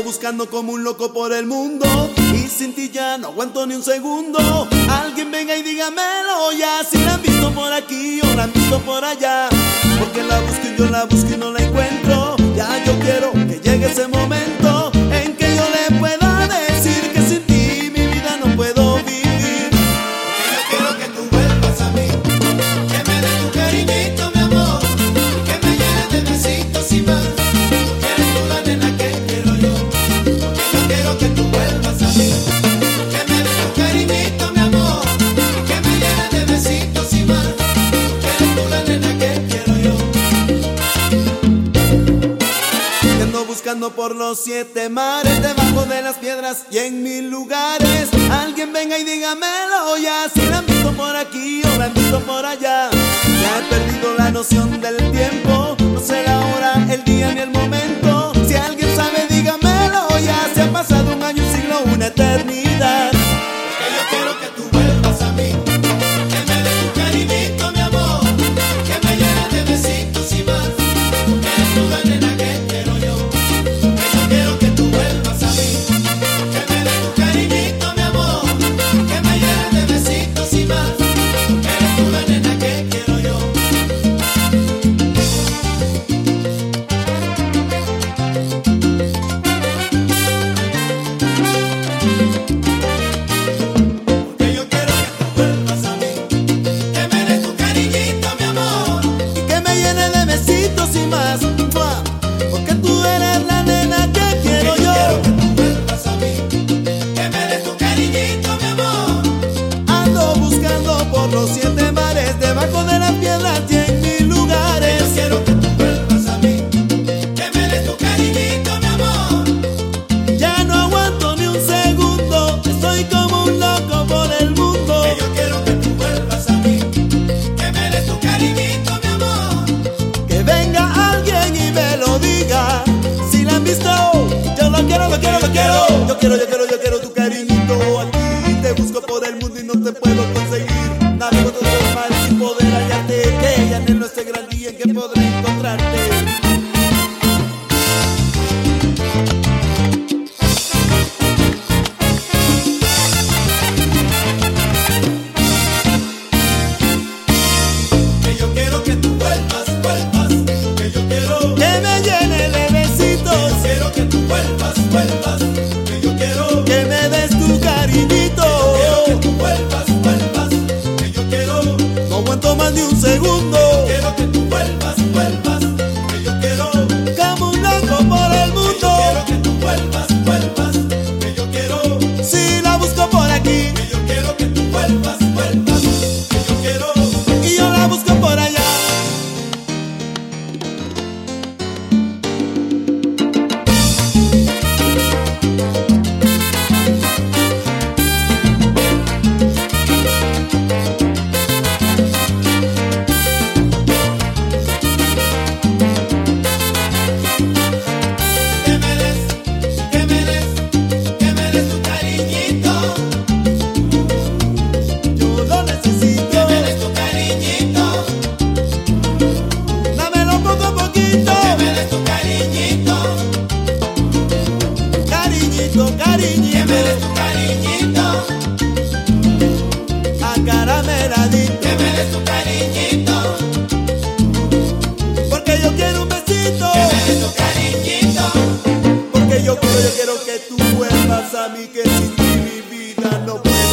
buscando como un loco por el mundo y sin ti ya no aguanto ni un segundo. Alguien venga y dígamelo ya si la han visto por aquí o la han visto por allá. Porque la busco y yo la busco y no la encuentro. Ya yo quiero que llegue ese momento. por los siete mares, debajo de las piedras y en mil lugares. Alguien venga y dígamelo ya, si la han visto por aquí o la han visto por allá. Ya he perdido la quiero, yo quiero, yo quiero tu cariñito. Aquí te busco por el mundo y no te puedo conseguir. de un segundo. su cariñito. Que me dé su cariñito. A carameladito. Que me dé su cariñito. Porque yo quiero un besito. Que me dé su cariñito. Porque yo quiero, yo quiero que tú vuelvas a mí, que sin ti mi vida no puede.